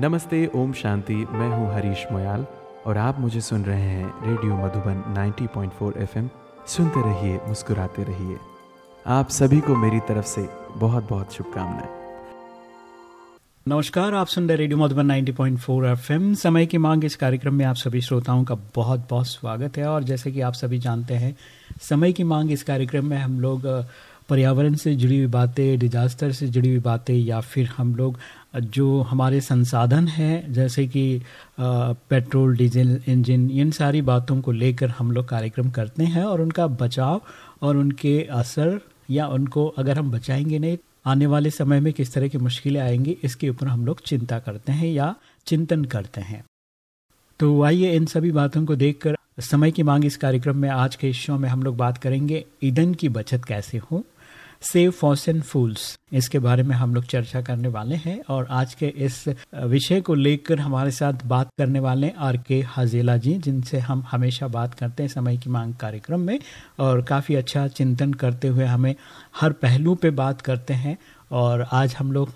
नमस्ते, ओम शांति। मैं हूँ हरीश मोयाल और आप मुझे सुन रहे हैं रेडियो मधुबन 90.4 एफएम। सुनते रहिए, मुस्कुराते रहिए। आप सभी को मेरी तरफ़ से बहुत बहुत शुभकामनाएँ। नमस्कार, आप सुन रहे रेडियो मधुबन 90.4 एफएम। समय की मांग इस कार्यक्रम में आप सभी श्रोताओं का बहुत बहुत स्वागत है और जैसे कि आप सभी जानते हैं, समय की मांग इस कार्यक्रम में हम लोग पर्यावरण से जुड़ी हुई बातें डिजास्टर से जुड़ी हुई बातें या फिर हम लोग, जो हमारे संसाधन हैं, जैसे कि पेट्रोल, डीजल, इंजन, इन सारी बातों को लेकर हम लोग कार्यक्रम करते हैं और उनका बचाव और उनके असर या उनको अगर हम बचाएँगे नहीं, आने वाले समय में किस तरह की मुश्किलें आएँगी, इसके ऊपर हम लोग चिंता करते हैं या चिंतन करते हैं। तो आइए इन सभी बातों को देखकर, समय की मांग इस कार्यक्रम में आज के शो में हम लोग बात करेंगे, ईंधन की बचत कैसे हो? Save fossil fuels. इसके बारे में हम लोग चर्चा करने वाले हैं और आज के इस विषय को लेकर हमारे साथ बात करने वाले आर के हजेला जी, जिनसे हम हमेशा बात करते हैं समय की मांग कार्यक्रम में और काफ़ी अच्छा चिंतन करते हुए हमें हर पहलू पे बात करते हैं और आज हम लोग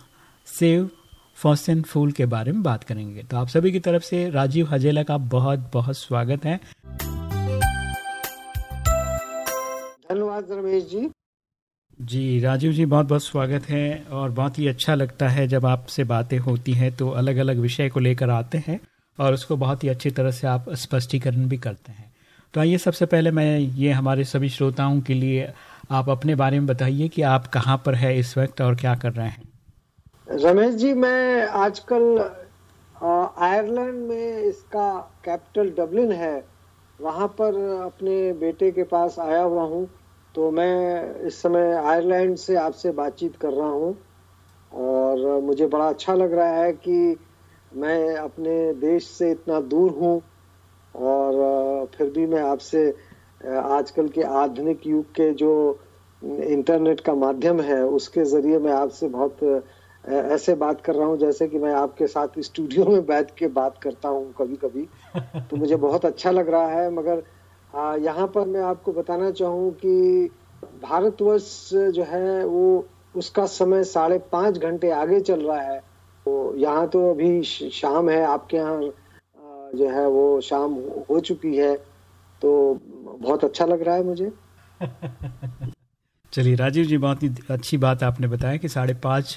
सेव फॉसन फूल के बारे में बात करेंगे। तो आप सभी की तरफ़ से राजीव हजेला का बहुत बहुत स्वागत है। धन्यवाद रमेश जी। जी, राजीव जी, बहुत बहुत स्वागत है और बहुत ही अच्छा लगता है जब आपसे बातें होती हैं तो अलग अलग विषय को लेकर आते हैं और उसको बहुत ही अच्छी तरह से आप स्पष्टीकरण भी करते हैं। तो आइए, सबसे पहले मैं ये हमारे सभी श्रोताओं के लिए आप अपने बारे में बताइए कि आप कहाँ पर है इस वक्त और क्या कर रहे हैं। रमेश जी, मैं आजकल आयरलैंड में इसका कैपिटल डबलिन है। वहाँ पर अपने बेटे के पास आया हुआ हूँ। तो मैं इस समय आयरलैंड से आपसे बातचीत कर रहा हूँ और मुझे बड़ा अच्छा लग रहा है कि मैं अपने देश से इतना दूर हूँ और फिर भी मैं आपसे आजकल के आधुनिक युग के जो इंटरनेट का माध्यम है उसके ज़रिए मैं आपसे बहुत ऐसे बात कर रहा हूँ जैसे कि मैं आपके साथ स्टूडियो में बैठ के बात करता हूँ कभी कभी तो मुझे बहुत अच्छा लग रहा है मगर यहाँ पर मैं आपको बताना चाहूँ कि भारतवर्ष जो है वो उसका समय साढ़े पाँच घंटे आगे चल रहा है। तो यहाँ तो अभी शाम है, आपके यहाँ जो है वो शाम हो चुकी है। तो बहुत अच्छा लग रहा है मुझे। चलिए, राजीव जी, बहुत ही अच्छी बात आपने बताया कि साढ़े पाँच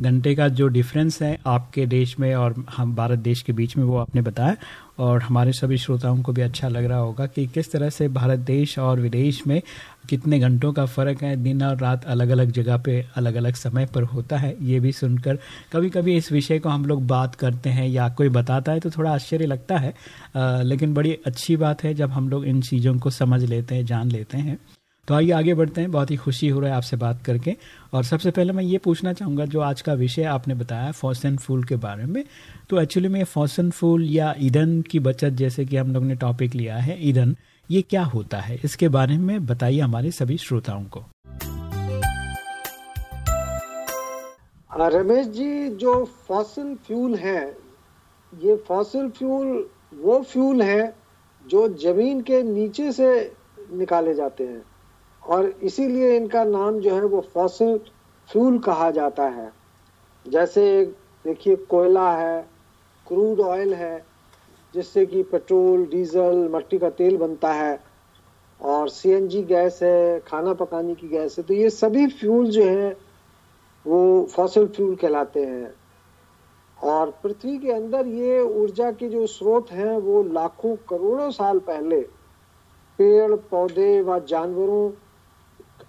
घंटे का जो डिफरेंस है आपके देश में और हम भारत देश के बीच में वो आपने बताया। और हमारे सभी श्रोताओं को भी अच्छा लग रहा होगा कि किस तरह से भारत देश और विदेश में कितने घंटों का फ़र्क है दिन और रात अलग अलग जगह पे अलग अलग समय पर होता है ये भी सुनकर। कभी कभी इस विषय को हम लोग बात करते हैं या कोई बताता है तो थोड़ा आश्चर्य लगता है आ, लेकिन बड़ी अच्छी बात है जब हम लोग इन चीज़ों को समझ लेते हैं जान लेते हैं। तो आइए आगे बढ़ते हैं। बहुत ही खुशी हो रहा है आपसे बात करके। और सबसे पहले मैं ये पूछना चाहूँगा, जो आज का विषय आपने बताया, फॉसन फूल के बारे में। तो एक्चुअली में फॉसन फूल या ईंधन की बचत, जैसे कि हम लोग ने टॉपिक लिया है, ईंधन, ये क्या होता है? इसके बारे में बताइए हमारे सभी श्रोताओं को। रमेश जी, जो फॉसिल फ्यूल है, ये फॉसिल फ्यूल वो फ्यूल है, जो ज़मीन के नीचे से निकाले जाते हैं। और इसीलिए इनका नाम जो है वो फॉसिल फ्यूल कहा जाता है। जैसे देखिए, कोयला है, क्रूड ऑयल है, जिससे कि पेट्रोल, डीजल, मट्टी का तेल बनता है, और सीएनजी गैस है, खाना पकाने की गैस है तो ये सभी फ्यूल जो हैं वो फॉसिल फ्यूल कहलाते हैं। और पृथ्वी के अंदर ये ऊर्जा के जो स्रोत हैं वो लाखों करोड़ों साल पहले पेड़, पौधे व जानवरों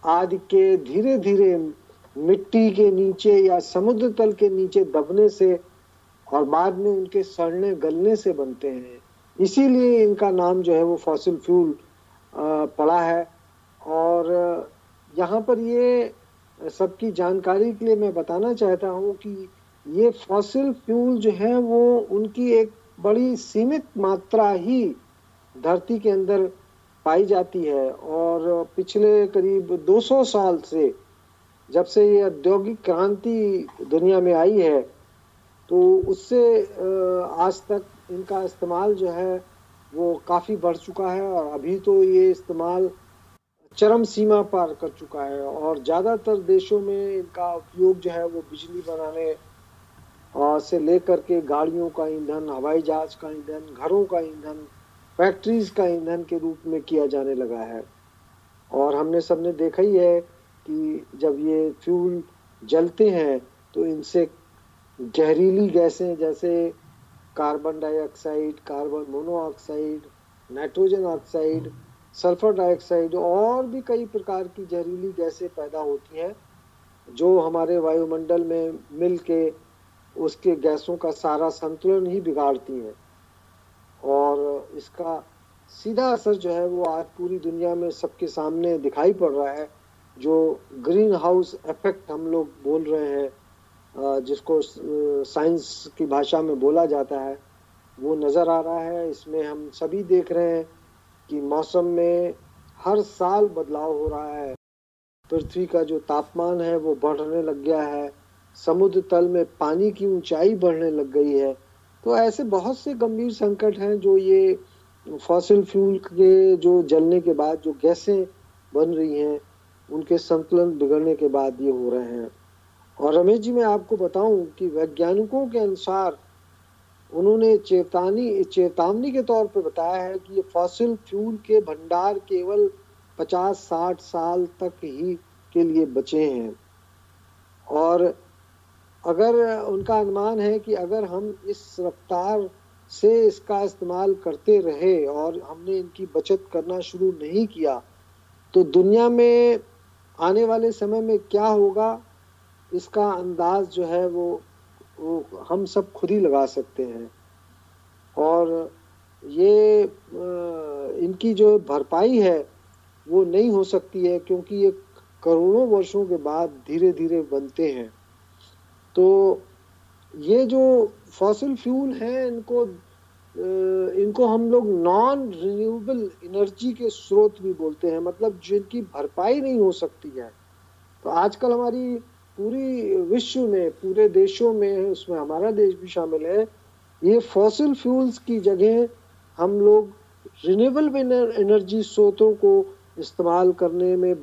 आदि के धीरे धीरे मिट्टी के नीचे या समुद्र तल के नीचे दबने से और बाद में उनके सड़ने, गलने से बनते हैं। इसीलिए इनका नाम जो है वो फॉसिल फ्यूल पड़ा है। और यहाँ पर ये सबकी जानकारी के लिए मैं बताना चाहता हूँ कि ये फॉसिल फ्यूल जो है वो उनकी एक बड़ी सीमित मात्रा ही धरती के अंदर पाई जाती है और पिछले करीब 200 साल से जब से ये औद्योगिक क्रांति दुनिया में आई है तो उससे आज तक इनका इस्तेमाल जो है वो काफ़ी बढ़ चुका है और अभी तो ये इस्तेमाल चरम सीमा पार कर चुका है और ज़्यादातर देशों में इनका उपयोग जो है वो बिजली बनाने से लेकर के गाड़ियों का ईंधन, हवाई जहाज़ का ईंधन, घरों का ईंधन फैक्ट्रीज का ईंधन के रूप में किया जाने लगा है। और हमने सबने देखा ही है कि जब ये फ्यूल जलते हैं तो इनसे जहरीली गैसें जैसे carbon dioxide, carbon monoxide, nitrogen oxide, sulphur dioxide और भी कई प्रकार की जहरीली गैसें पैदा होती हैं, जो हमारे वायुमंडल में मिल के उसके गैसों का सारा संतुलन ही बिगाड़ती हैं। और इसका सीधा असर जो है वो आज पूरी दुनिया में सबके सामने दिखाई पड़ रहा है, जो ग्रीन हाउस इफ़ेक्ट हम लोग बोल रहे हैं जिसको साइंस की भाषा में बोला जाता है, वो नज़र आ रहा है। इसमें हम सभी देख रहे हैं कि मौसम में हर साल बदलाव हो रहा है। पृथ्वी का जो तापमान है वो बढ़ने लग गया है। समुद्र तल में पानी की ऊंचाई बढ़ने लग गई है। तो ऐसे बहुत से गंभीर संकट हैं जो ये फॉसिल फ्यूल के, जो जलने के बाद जो गैसें बन रही हैं, उनके संतुलन बिगड़ने के बाद ये हो रहे हैं। और रमेश जी, मैं आपको बताऊँ कि वैज्ञानिकों के अनुसार उन्होंने चेतावनी चेतावनी के तौर पर बताया है कि ये फॉसिल फ्यूल के भंडार केवल 50-60 साल तक ही के लिए बचे हैं। और अगर उनका अनुमान है कि अगर हम इस रफ्तार से इसका इस्तेमाल करते रहे और हमने इनकी बचत करना शुरू नहीं किया तो दुनिया में आने वाले समय में क्या होगा? इसका अंदाज जो है वो वो हम सब खुद ही लगा सकते हैं। और ये इनकी जो भरपाई है वो नहीं हो सकती है क्योंकि ये करोड़ों वर्षों के बाद धीरे धीरे बनते हैं। तो ये जो फॉसिल फ्यूल हैं, इनको इनको हम लोग नॉन रिन्यूएबल एनर्जी के स्रोत भी बोलते हैं मतलब जिनकी भरपाई नहीं हो सकती है। तो आजकल हमारी पूरी विश्व में, पूरे देशों में, उसमें हमारा देश भी शामिल है, ये फॉसिल फ्यूल्स की जगह हम लोग रिन्यूएबल एनर्जी स्रोतों को इस्तेमाल करने में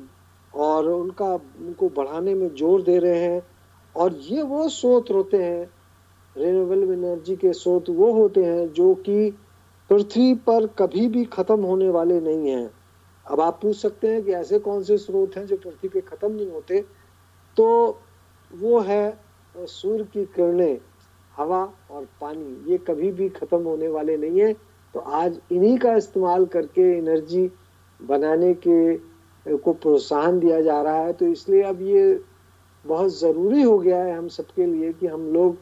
और उनका, उनको बढ़ाने में ज़ोर दे रहे हैं। और ये वो स्रोत होते हैं रिन्यूएबल एनर्जी के स्रोत वो होते हैं जो कि पृथ्वी पर कभी भी खत्म होने वाले नहीं हैं। अब आप पूछ सकते हैं कि ऐसे कौन से स्रोत हैं जो पृथ्वी पे खत्म नहीं होते? तो वो है सूर्य की किरणें, हवा और पानी। ये कभी भी खत्म होने वाले नहीं है। तो आज इन्हीं का इस्तेमाल करके एनर्जी बनाने के, को प्रोत्साहन दिया जा रहा है। तो इसलिए अब ये बहुत ज़रूरी हो गया है हम सबके लिए कि हम लोग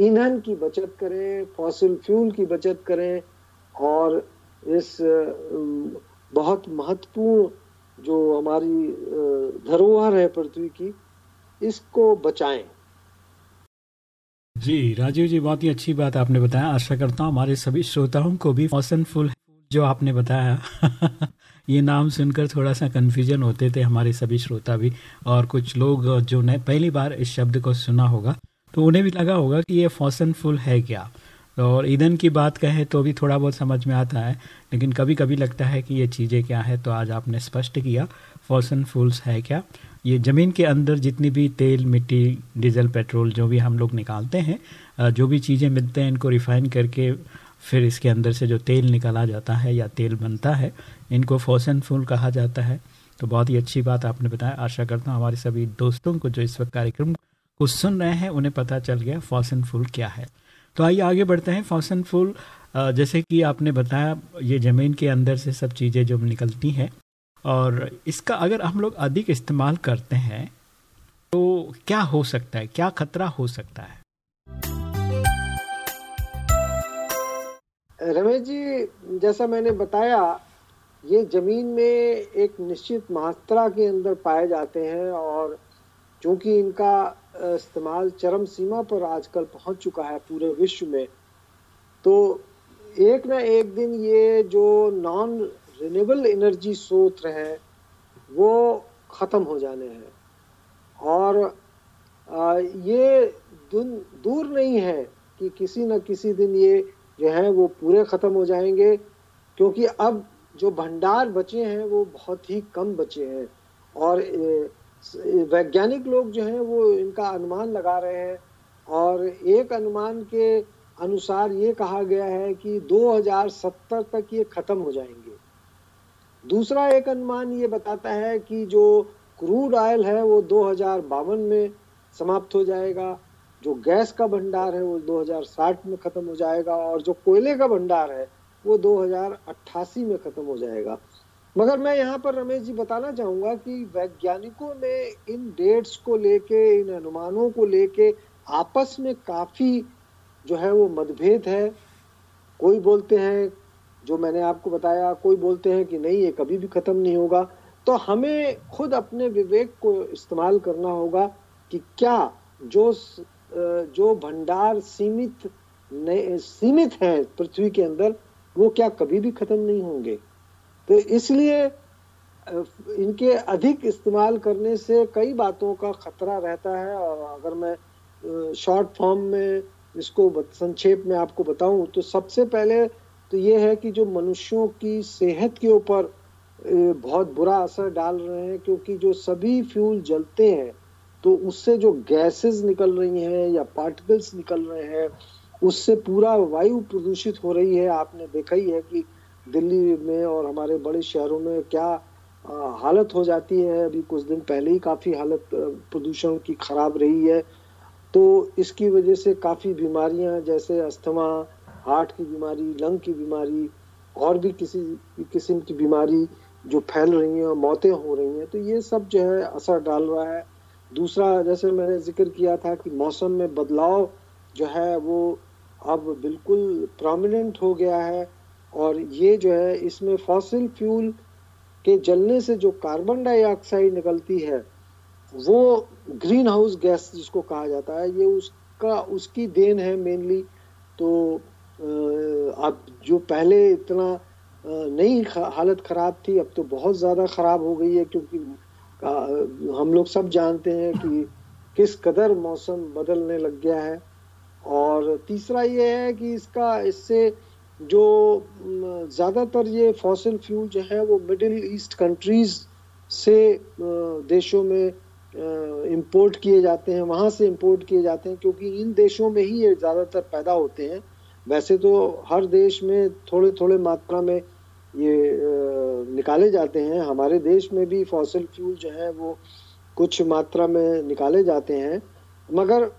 ईंधन की बचत करें फॉसिल फ्यूल की बचत करें और इस बहुत महत्वपूर्ण जो हमारी धरोहर है पृथ्वी की, इसको बचाएँ। जी, राजीव जी, बहुत ही अच्छी बात आपने बताया। आशा करता हूँ हमारे सभी श्रोताओं को भी फॉसन फुल जो आपने बताया, ये नाम सुनकर थोड़ा सा कन्फ्यूज़न होते थे हमारे सभी श्रोता भी, और कुछ लोग जो ने पहली बार इस शब्द को सुना होगा तो उन्हें भी लगा होगा कि ये फौसन फुल है क्या। और ईंधन की बात कहें तो भी थोड़ा बहुत समझ में आता है, लेकिन कभी कभी लगता है कि ये चीज़ें क्या है तो आज आपने स्पष्ट किया फॉसन फूल्स है क्या। ये ज़मीन के अंदर जितनी भी तेल, मिट्टी, डीजल, पेट्रोल जो भी हम लोग निकालते हैं जो भी चीज़ें मिलते हैं, इनको रिफ़ाइन करके फिर इसके अंदर से जो तेल निकाला जाता है या तेल बनता है, इनको फॉसन फूल कहा जाता है। तो बहुत ही अच्छी बात आपने बताया। आशा करता हूँ हमारे सभी दोस्तों को जो इस वक्त कार्यक्रम को सुन रहे हैं, उन्हें पता चल गया फॉसन फूल क्या है। तो आइए आगे बढ़ते हैं। फॉसन फूल जैसे कि आपने बताया, ये ज़मीन के अंदर से सब चीज़ें जो निकलती हैं। और इसका अगर हम लोग अधिक इस्तेमाल करते हैं तो क्या हो सकता है? क्या खतरा हो सकता है? रमेश जी, जैसा मैंने बताया, ये ज़मीन में एक निश्चित मात्रा के अंदर पाए जाते हैं और क्योंकि इनका इस्तेमाल चरम सीमा पर आजकल पहुँच चुका है पूरे विश्व में तो एक ना एक दिन ये जो नॉन रिन्यूएबल एनर्जी स्रोत है, वो ख़त्म हो जाने हैं। और ये दूर नहीं है कि किसी न किसी दिन ये जो है वो पूरे ख़त्म हो जाएँगे, क्योंकि अब जो भंडार बचे हैं वो बहुत ही कम बचे हैं। और वैज्ञानिक लोग जो हैं वो इनका अनुमान लगा रहे हैं। और एक अनुमान के अनुसार ये कहा गया है कि 2070 तक ये खत्म हो जाएँगे। दूसरा एक अनुमान ये बताता है कि जो क्रूड ऑयल है वो दो हज़ार बावन में समाप्त हो जाएगा। जो गैस का भंडार है वो 2060 में खत्म हो जाएगा और जो कोयले का भंडार है वो 2088 में खत्म हो जाएगा। मगर मैं यहाँ पर रमेश जी बताना चाहूँगा कि वैज्ञानिकों ने इन डेट्स को लेके, इन अनुमानों को लेके आपस में काफ़ी जो है वो मतभेद है। कोई बोलते हैं, जो मैंने आपको बताया, कोई बोलते हैं कि नहीं, ये कभी भी खत्म नहीं होगा। तो हमें खुद अपने विवेक को इस्तेमाल करना होगा कि क्या जो जो भंडार सीमित सीमित है पृथ्वी के अंदर, वो क्या कभी भी खत्म नहीं होंगे। तो इसलिए इनके अधिक इस्तेमाल करने से कई बातों का खतरा रहता है। और अगर मैं शॉर्ट फॉर्म में इसको संक्षेप में आपको बताऊँ तो सबसे पहले तो ये है कि जो मनुष्यों की सेहत के ऊपर बहुत बुरा असर डाल रहे हैं, क्योंकि जो सभी फ्यूल जलते हैं तो उससे जो गैसेस निकल रही हैं या पार्टिकल्स निकल रहे हैं, उससे पूरा वायु प्रदूषित हो रही है। आपने देखा ही है कि दिल्ली में और हमारे बड़े शहरों में क्या हालत हो जाती है। अभी कुछ दिन पहले ही काफ़ी हालत प्रदूषण की खराब रही है। तो इसकी वजह से काफ़ी बीमारियाँ, जैसे अस्थमा, हार्ट की बीमारी, लंग की बीमारी और भी किसी किस्म की बीमारी जो फैल रही हैं और मौतें हो रही हैं तो ये सब जो है असर डाल रहा है। दूसरा, जैसे मैंने ज़िक्र किया था कि मौसम में बदलाव जो है वो अब बिल्कुल प्रोमिनेंट हो गया है और ये जो है इसमें फॉसिल फ्यूल के जलने से जो कार्बन डाइऑक्साइड निकलती है, वो ग्रीन हाउस गैस जिसको कहा जाता है, ये उसका, उसकी देन है मेनली तो अब जो पहले इतना नहीं हालत ख़राब थी, अब तो बहुत ज़्यादा ख़राब हो गई है क्योंकि हम लोग सब जानते हैं कि किस कदर मौसम बदलने लग गया है। और तीसरा ये है कि इसका, इससे जो ज़्यादातर ये फॉसिल फ्यूल जो है, वो मिडिल ईस्ट कंट्रीज़ से देशों में इंपोर्ट किए जाते हैं, वहाँ से इंपोर्ट किए जाते हैं, क्योंकि इन देशों में ही ये ज़्यादातर पैदा होते हैं। वैसे तो हर देश में थोड़े थोड़े मात्रा में ये निकाले जाते हैं। हमारे देश में भी फॉसिल फ्यूल जो है वो कुछ मात्रा में निकाले जाते हैं। मगर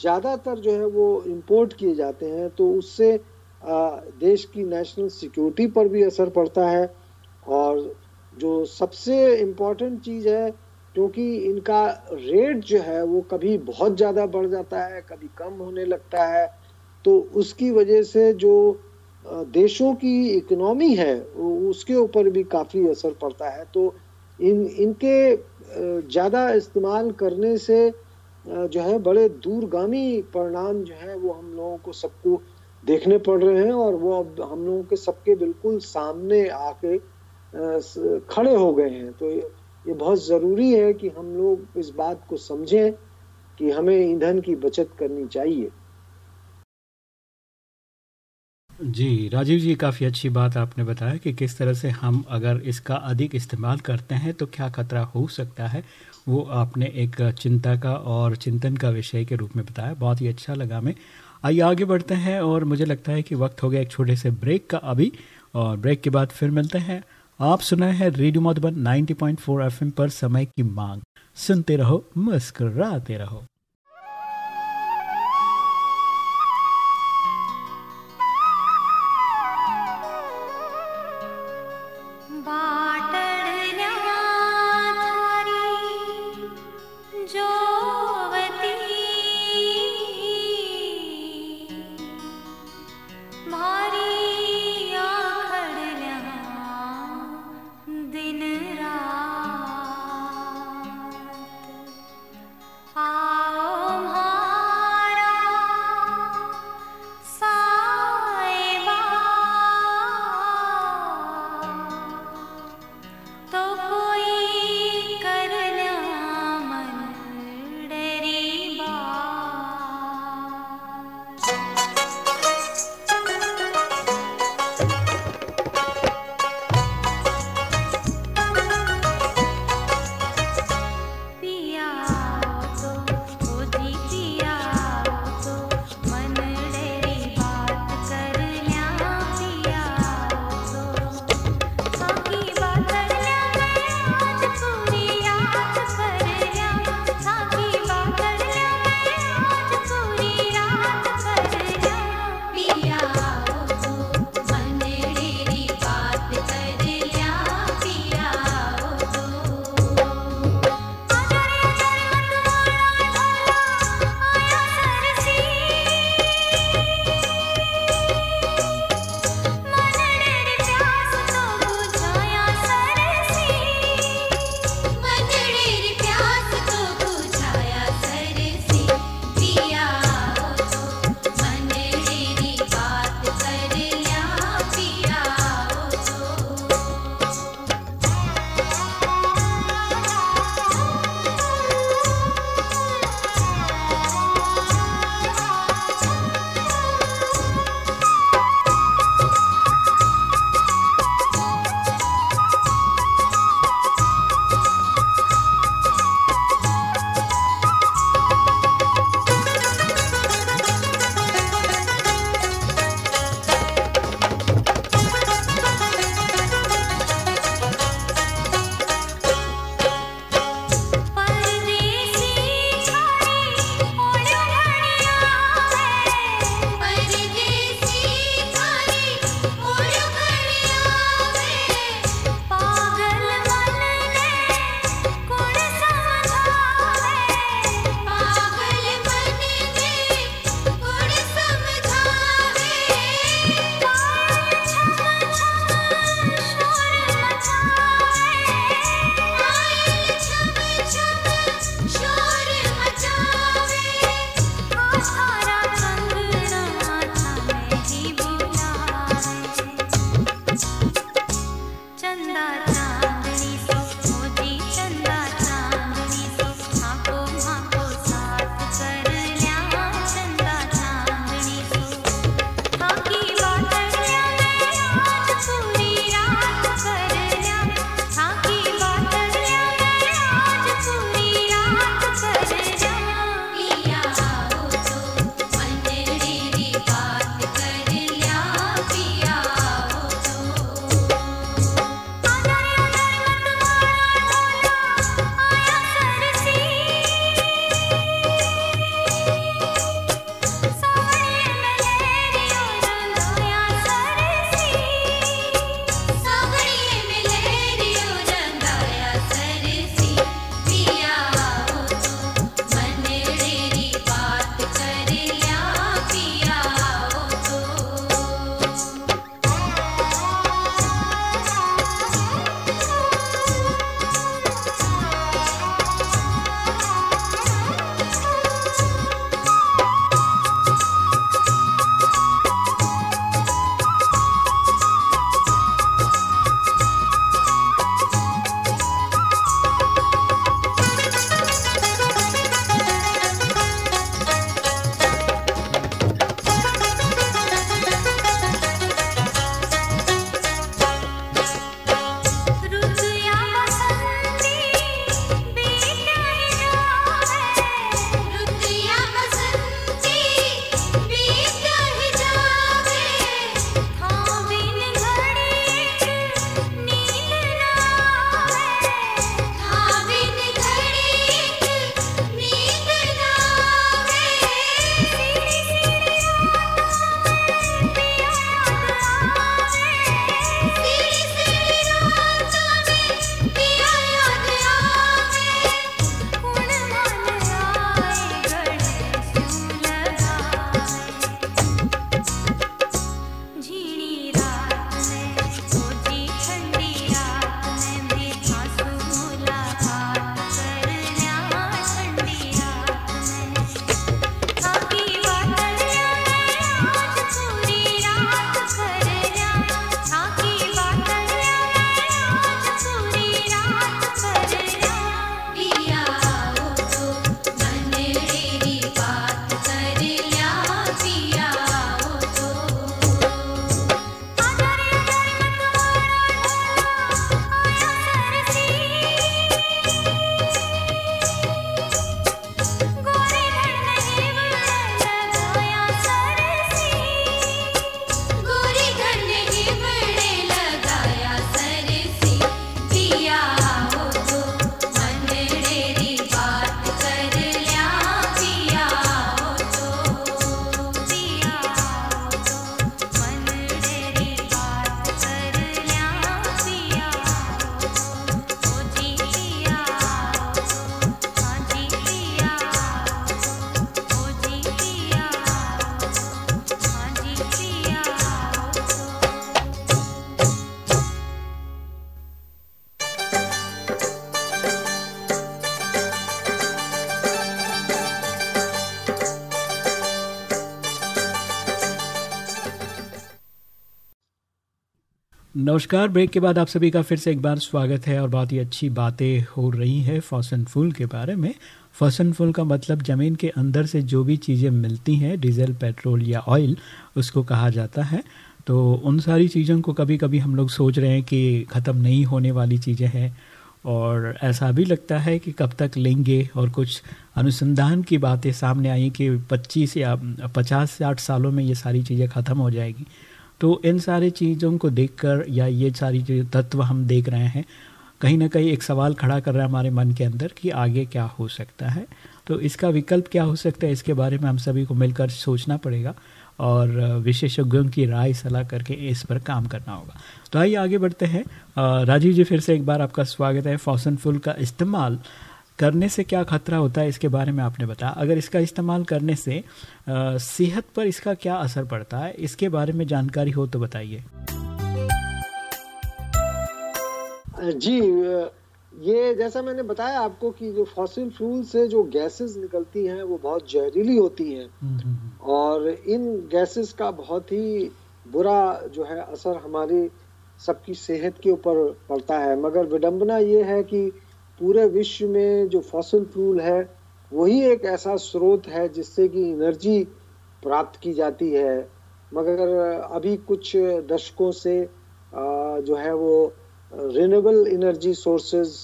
ज़्यादातर जो है वो इंपोर्ट किए जाते हैं तो उससे देश की नेशनल सिक्योरिटी पर भी असर पड़ता है। और जो सबसे इम्पोर्टेंट चीज़ है, क्योंकि इनका रेट जो है वो कभी बहुत ज़्यादा बढ़ जाता है, कभी कम होने लगता है। तो उसकी वजह से जो देशों की इकोनॉमी है उसके ऊपर भी काफ़ी असर पड़ता है। तो इन, इनके ज़्यादा इस्तेमाल करने से जो है, बड़े दूरगामी परिणाम जो है, वो हम लोगों को सबको देखने पड़ रहे हैं और वो अब हम लोगों के सबके बिल्कुल सामने आके खड़े हो गए हैं। तो ये बहुत ज़रूरी है कि हम लोग इस बात को समझें कि हमें ईंधन की बचत करनी चाहिए। जी, राजीव जी काफ़ी अच्छी बात आपने बताया कि किस तरह से हम अगर इसका अधिक इस्तेमाल करते हैं तो क्या खतरा हो सकता है? वो आपने एक चिंता का और चिंतन का विषय के रूप में बताया। बहुत ही अच्छा लगा हमें। आइए आगे बढ़ते हैं और मुझे लगता है कि वक्त हो गया एक छोटे से ब्रेक का अभी। और ब्रेक के बाद फिर मिलते हैं। आप सुनाए हैं रेडियो मधुबन 90.4 एफएम पर समय की मांग। सुनते रहो, मुस्कराते रहो। नमस्कार। ब्रेक के बाद आप सभी का फिर से एक बार स्वागत है और बहुत ही अच्छी बातें हो रही है फॉसन फूल के बारे में। फॉसन फूल का मतलब ज़मीन के अंदर से जो भी चीज़ें मिलती हैं, डीजल, पेट्रोल या ऑयल, उसको कहा जाता है। तो उन सारी चीज़ों को कभी कभी हम लोग सोच रहे हैं कि ख़त्म नहीं होने वाली चीज़ें हैं और ऐसा भी लगता है कि कब तक लेंगे और कुछ अनुसंधान की बातें सामने आई कि 25 या 50 से 8 सालों में ये सारी चीज़ें ख़त्म हो जाएगी। तो इन सारी चीज़ों को देखकर या ये सारी जो तत्व हम देख रहे हैं, कहीं ना कहीं एक सवाल खड़ा कर रहा है हमारे मन के अंदर कि आगे क्या हो सकता है। तो इसका विकल्प क्या हो सकता है, इसके बारे में हम सभी को मिलकर सोचना पड़ेगा और विशेषज्ञों की राय सलाह करके इस पर काम करना होगा। तो आइए आगे बढ़ते हैं। राजीव जी, फिर से एक बार आपका स्वागत है। फॉसन फुल का इस्तेमाल करने से क्या खतरा होता है इसके बारे में आपने बताया। अगर इसका इस्तेमाल करने से सेहत पर इसका क्या असर पड़ता है इसके बारे में जानकारी हो तो बताइए। जी ये जैसा मैंने बताया आपको कि जो फॉसिल फ्यूल से जो गैसेस निकलती हैं वो बहुत जहरीली होती हैं। हम्म, हम्म, हम्म। और इन गैसेस का बहुत ही बुरा जो है असर हमारी सबकी सेहत के ऊपर पड़ता है। मगर विडंबना ये है कि पूरे विश्व में जो फॉसिल फ्यूल है वही एक ऐसा स्रोत है जिससे कि एनर्जी प्राप्त की जाती है। मगर अभी कुछ दशकों से जो है वो रिन्यूएबल एनर्जी सोर्सेज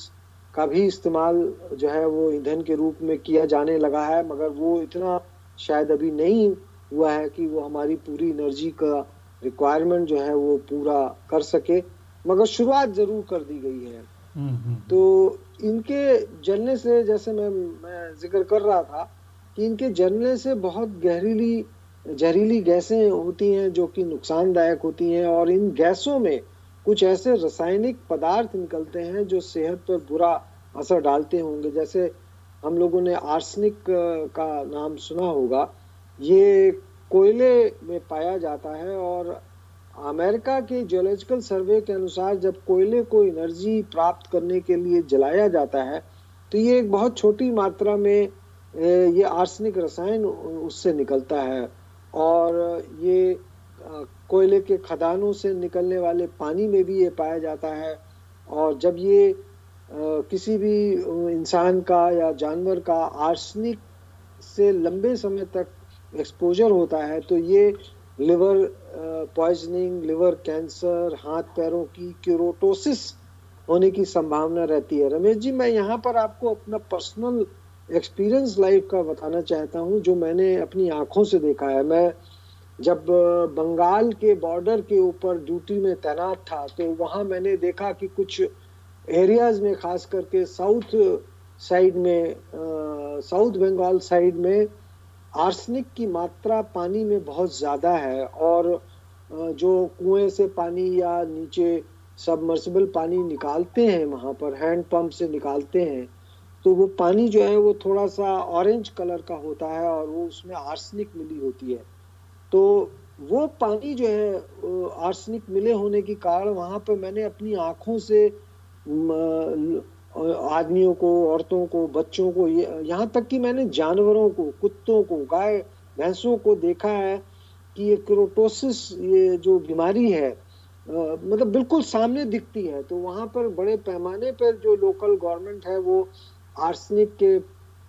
का भी इस्तेमाल जो है वो ईंधन के रूप में किया जाने लगा है। मगर वो इतना शायद अभी नहीं हुआ है कि वो हमारी पूरी एनर्जी का रिक्वायरमेंट जो है वो पूरा कर सके। मगर शुरुआत ज़रूर कर दी गई है। हम्म, हम्म। तो इनके जलने से, जैसे मैं मैं ज़िक्र कर रहा था, कि इनके जलने से बहुत गहरीली, जहरीली गैसें होती हैं जो कि नुकसानदायक होती हैं, और इन गैसों में कुछ ऐसे रासायनिक पदार्थ निकलते हैं जो सेहत पर बुरा असर डालते होंगे। जैसे हम लोगों ने आर्सनिक का नाम सुना होगा। ये कोयले में पाया जाता है और अमेरिका के जियोलॉजिकल सर्वे के अनुसार जब कोयले को एनर्जी प्राप्त करने के लिए जलाया जाता है तो ये एक बहुत छोटी मात्रा में ये आर्सनिक रसायन उससे निकलता है। और ये कोयले के खदानों से निकलने वाले पानी में भी ये पाया जाता है। और जब ये किसी भी इंसान का या जानवर का आर्सनिक से लंबे समय तक एक्सपोजर होता है तो ये लिवर पॉइजनिंग लिवर कैंसर हाथ पैरों की क्यूरोटोसिस होने की संभावना रहती है। रमेश जी, मैं यहाँ पर आपको अपना पर्सनल एक्सपीरियंस लाइफ का बताना चाहता हूँ, जो मैंने अपनी आँखों से देखा है। मैं जब बंगाल के बॉर्डर के ऊपर ड्यूटी में तैनात था तो वहाँ मैंने देखा कि कुछ एरियाज़ में, खास करके साउथ साइड में साउथ बंगाल साइड में आर्सनिक की मात्रा पानी में बहुत ज़्यादा है और जो कुएँ से पानी या नीचे सबमर्सिबल पानी निकालते हैं, वहाँ पर हैंड पंप से निकालते हैं तो वो पानी जो है वो थोड़ा सा ऑरेंज कलर का होता है और वो उसमें आर्सनिक मिली होती है। तो वो पानी जो है आर्सनिक मिले होने के कारण वहाँ पर मैंने अपनी आँखों से आदमियों को, औरतों को, बच्चों को यहाँ तक कि मैंने जानवरों को, कुत्तों को, गाय, भैंसों को देखा है कि ये क्रोटोसिस, ये जो बीमारी है मतलब बिल्कुल सामने दिखती है। तो वहाँ पर बड़े पैमाने पर जो लोकल गवर्नमेंट है, वो आर्सनिक के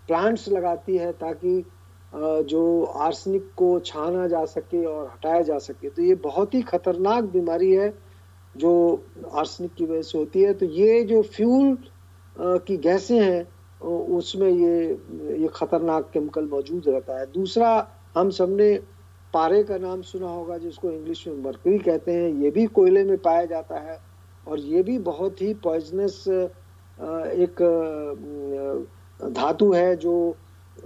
प्लांट्स लगाती है ताकि जो आर्सनिक को छाना जा सके और हटाया जा सके। तो ये बहुत ही खतरनाक बीमारी है जो आर्सनिक की वजह से होती है। तो ये जो फ्यूल की गैसें हैं उसमें ये ये खतरनाक केमिकल मौजूद रहता है। दूसरा, हम सबने पारे का नाम सुना होगा, जिसको इंग्लिश में मरकरी कहते हैं। ये भी कोयले में पाया जाता है और ये भी बहुत ही पॉइजनस एक धातु है जो,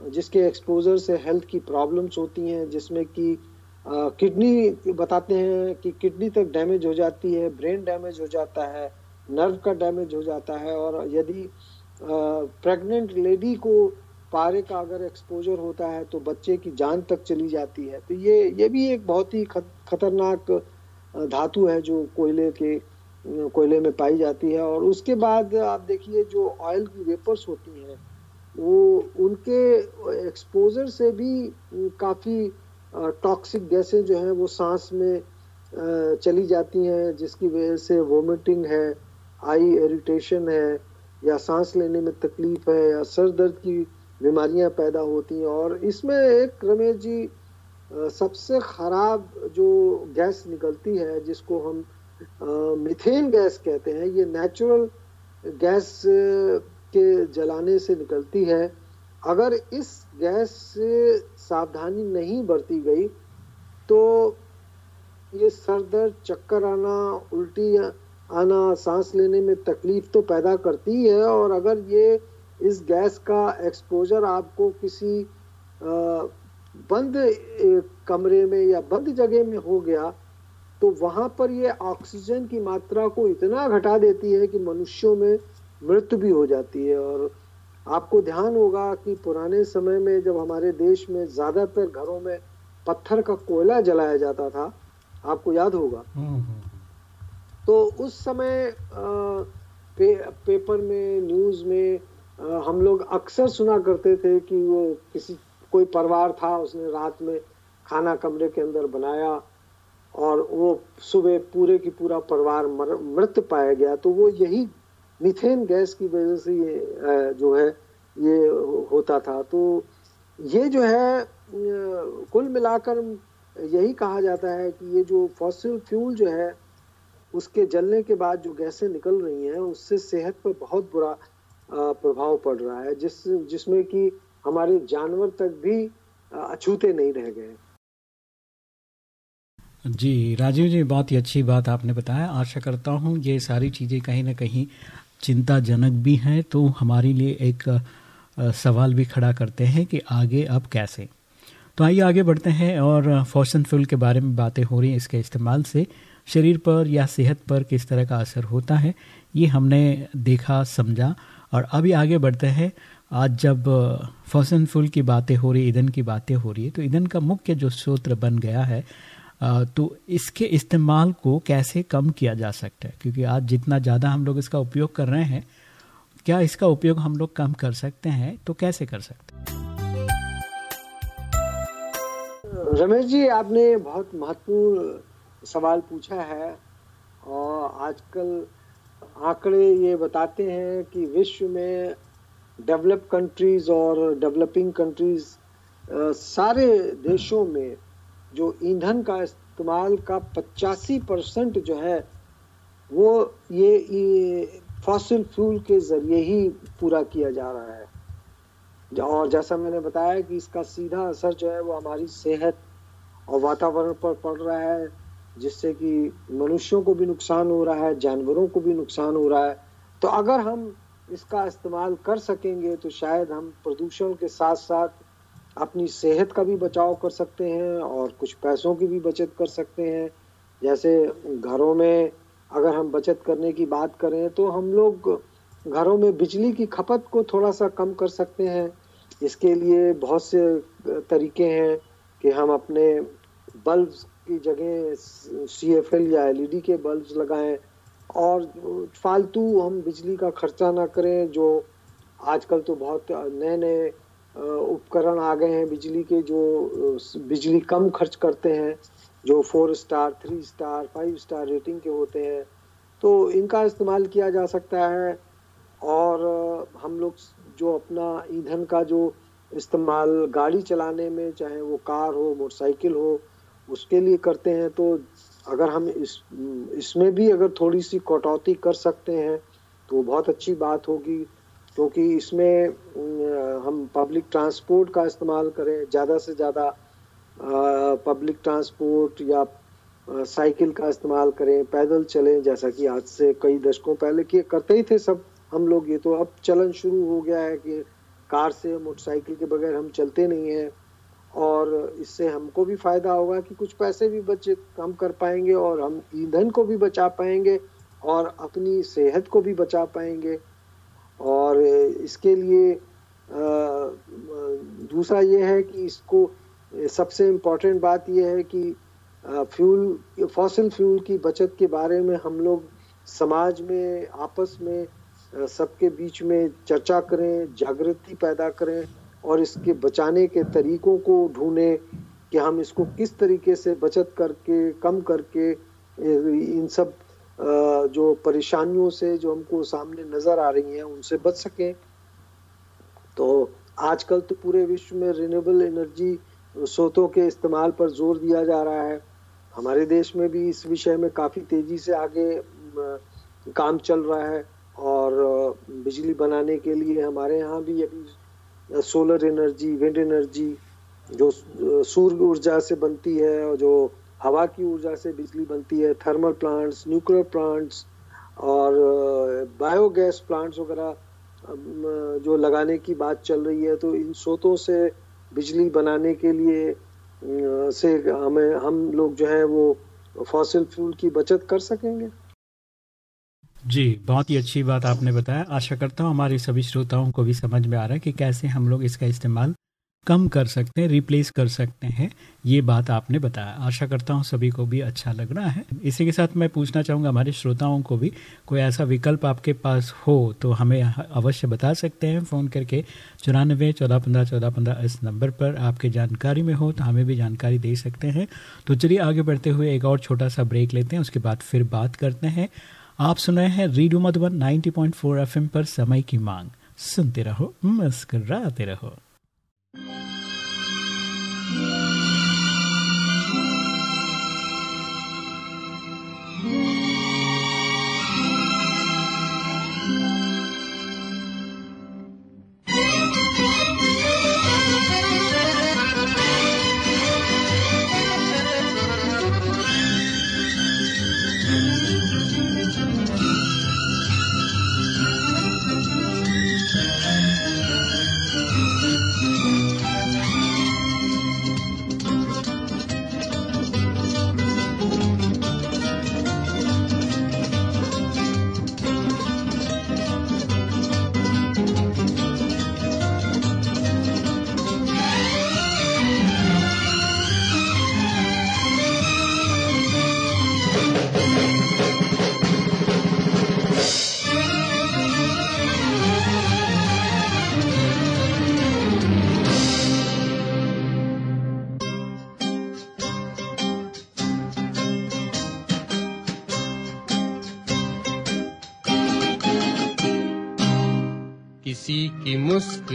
जिसके एक्सपोजर से हेल्थ की प्रॉब्लम्स होती हैं, जिसमें कि किडनी बताते हैं कि किडनी तक डैमेज हो जाती है ब्रेन डैमेज हो जाता है। नर्व का डैमेज हो जाता है और यदि प्रेग्नेंट लेडी को पारे का अगर एक्सपोजर होता है तो बच्चे की जान तक चली जाती है। तो ये ये भी एक बहुत ही खतरनाक धातु है जो कोयले के कोयले में पाई जाती है और उसके बाद आप देखिए जो ऑयल की वेपर्स होती हैं, वो उनके एक्सपोजर से भी काफ़ी टॉक्सिक गैसें जो हैं वो सांस में चली जाती हैं जिसकी वजह से वोमिटिंग है आई इरिटेशन है, या सांस लेने में तकलीफ़ है, या सर दर्द की बीमारियाँ पैदा होती हैं, और इसमें एक रमेश जी सबसे ख़राब जो गैस निकलती है, जिसको हम मिथेन गैस कहते हैं, ये नेचुरल गैस के जलाने से निकलती है। अगर इस गैस से सावधानी नहीं बरती गई तो ये सर दर्द, चक्कर आना, उल्टी आना सांस लेने में तकलीफ़ तो पैदा करती है और अगर ये इस गैस का एक्सपोजर आपको किसी बंद कमरे में या बंद जगह में हो गया तो वहाँ पर ये ऑक्सीजन की मात्रा को इतना घटा देती है कि मनुष्यों में मृत्यु भी हो जाती है और आपको ध्यान होगा कि पुराने समय में जब हमारे देश में ज़्यादातर घरों में पत्थर का कोयला जलाया जाता था आपको याद होगा हम्म, हम्म। तो उस समय पे, पेपर में न्यूज़ में हम लोग अक्सर सुना करते थे कि वो किसी कोई परिवार था उसने रात में खाना कमरे के अंदर बनाया और वो सुबह पूरे की पूरा परिवार मृत पाया गया। तो वो यही मिथेन गैस की वजह से ये जो है ये होता था। तो ये जो है कुल मिलाकर यही कहा जाता है कि ये जो फॉसिल फ्यूल जो है उसके जलने के बाद जो गैसें निकल रही हैं, उससे सेहत पर बहुत बुरा प्रभाव पड़ रहा है, जिस, जिसमें कि हमारे जानवर तक भी अछूते नहीं रह गए। जी, राजीव जी, बहुत ही अच्छी बात आपने बताया। आशा करता हूँ ये सारी चीज़ें कहीं ना कहीं चिंताजनक भी हैं तो हमारे लिए एक सवाल भी खड़ा करते हैं कि आगे अब कैसे। तो आइए आगे बढ़ते हैं और फॉसन फ्यूल के बारे में बातें हो रही हैं इसके इस्तेमाल से। शरीर पर या सेहत पर किस तरह का असर होता है, ये हमने देखा, समझा और अभी आगे बढ़ते हैं। आज जब फॉसन फूल की बातें हो रही, ईंधन की बातें हो रही है तो ईंधन का मुख्य जो सूत्र बन गया है तो इसके इस्तेमाल को कैसे कम किया जा सकता है? क्योंकि आज जितना ज़्यादा हम लोग इसका उपयोग कर रहे हैं, क्या इसका उपयोग हम लोग कम कर सकते हैं तो कैसे कर सकते हैं? रमेश जी, आपने बहुत महत्वपूर्ण सवाल पूछा है और आजकल आंकड़े ये बताते हैं कि विश्व में डेवलप कंट्रीज़ और डेवलपिंग कंट्रीज़ सारे देशों में जो ईंधन का इस्तेमाल का पचासी परसेंट जो है वो ये, ये फॉसिल फ्यूल के ज़रिए ही पूरा किया जा रहा है। और जैसा मैंने बताया कि इसका सीधा असर जो है वो हमारी सेहत और वातावरण पर पड़ रहा है। जिससे कि मनुष्यों को भी नुकसान हो रहा है, जानवरों को भी नुकसान हो रहा है। तो अगर हम इसका इस्तेमाल कर सकेंगे तो शायद हम प्रदूषण के साथ साथ अपनी सेहत का भी बचाव कर सकते हैं और कुछ पैसों की भी बचत कर सकते हैं। जैसे घरों में अगर हम बचत करने की बात करें तो हम लोग घरों में बिजली की खपत को थोड़ा सा कम कर सकते हैं। इसके लिए बहुत से तरीके हैं कि हम अपने बल्ब की जगह सी एफ़ एल या एलईडी के बल्ब लगाएँ और फालतू हम बिजली का खर्चा ना करें, जो आजकल तो बहुत नए नए उपकरण आ गए हैं बिजली के, जो बिजली कम खर्च करते हैं, जो four star three star five star rating के होते हैं। तो इनका इस्तेमाल किया जा सकता है और हम लोग जो अपना ईंधन का जो इस्तेमाल गाड़ी चलाने में, चाहे वो कार हो, मोटरसाइकिल हो उसके लिए करते हैं तो अगर हम इस, इसमें भी अगर थोड़ी सी कटौती कर सकते हैं तो बहुत अच्छी बात होगी, क्योंकि इसमें हम पब्लिक ट्रांसपोर्ट का इस्तेमाल करें, ज़्यादा से ज़्यादा पब्लिक ट्रांसपोर्ट या साइकिल का इस्तेमाल करें, पैदल चलें, जैसा कि आज से कई दशकों पहले किए करते ही थे सब, हम लोग ये तो अब चलन शुरू हो गया है कि कार से मोटरसाइकिल के बगैर हम चलते नहीं हैं। और इससे हमको भी फ़ायदा होगा कि कुछ पैसे भी बचे, कम कर पाएँगे और हम ईंधन को भी बचा पाएँगे और अपनी सेहत को भी बचा पाएँगे। और इसके लिए दूसरा ये है कि इसको, सबसे इम्पोर्टेंट बात यह है कि फ्यूल फॉसिल फ्यूल की बचत के बारे में हम लोग समाज में, आपस में सबके बीच में चर्चा करें, जागृति पैदा करें। और इसके बचाने के तरीकों को ढूंढें कि हम इसको किस तरीके से बचत करके, कम करके, इन सब जो परेशानियों से जो हमको सामने नज़र आ रही हैं, उनसे बच सकें। तो आजकल तो पूरे विश्व में रिन्यूएबल एनर्जी स्रोतों के इस्तेमाल पर ज़ोर दिया जा रहा है। हमारे देश में भी इस विषय में काफ़ी तेज़ी से आगे काम चल रहा है और बिजली बनाने के लिए हमारे यहाँ भी अभी सोलर एनर्जी विंड एनर्जी जो सूर्य ऊर्जा से बनती है और जो हवा की ऊर्जा से बिजली बनती है थर्मल प्लांट्स न्यूक्लियर प्लांट्स और बायोगैस प्लांट्स वगैरह जो लगाने की बात चल रही है तो इन स्रोतों से बिजली बनाने के लिए से हमें, हम लोग जो है वो फॉसिल फ्यूल की बचत कर सकेंगे। जी, बहुत ही अच्छी बात आपने बताया। आशा करता हूँ हमारे सभी श्रोताओं को भी समझ में आ रहा है कि कैसे हम लोग इसका इस्तेमाल कम कर सकते हैं रिप्लेस कर सकते हैं। ये बात आपने बताया। आशा करता हूँ सभी को भी अच्छा लग रहा है। इसी के साथ मैं पूछना चाहूँगा हमारे श्रोताओं को भी, कोई ऐसा विकल्प आपके पास हो तो हमें अवश्य बता सकते हैं। फ़ोन करके चौरानबे चौदह पंद्रह चौदह पंद्रह इस नंबर पर आपके जानकारी में हो तो हमें भी जानकारी दे सकते हैं। तो चलिए आगे बढ़ते हुए एक और छोटा सा ब्रेक लेते हैं, उसके बाद फिर बात करते हैं। आप सुन रहे हैं रेडियो मधुबन 90.4 एफएम पर समय की मांग। सुनते रहो, मस्कराते रहो।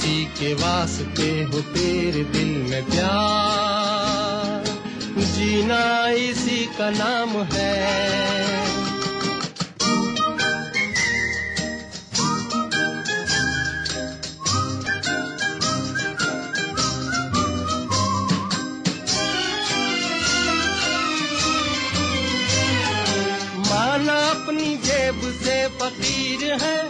किसी के वास्ते हो तेरे दिल में प्यार। जीना इसी का नाम है। अपनी जेब से फकीर है।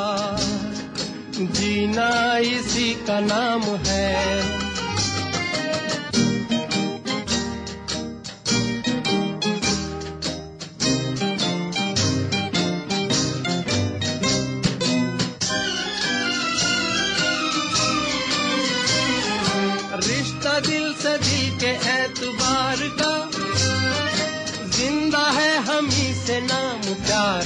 जीना इसी का नाम है। का ज़िंदा है हम ही से नाम प्यार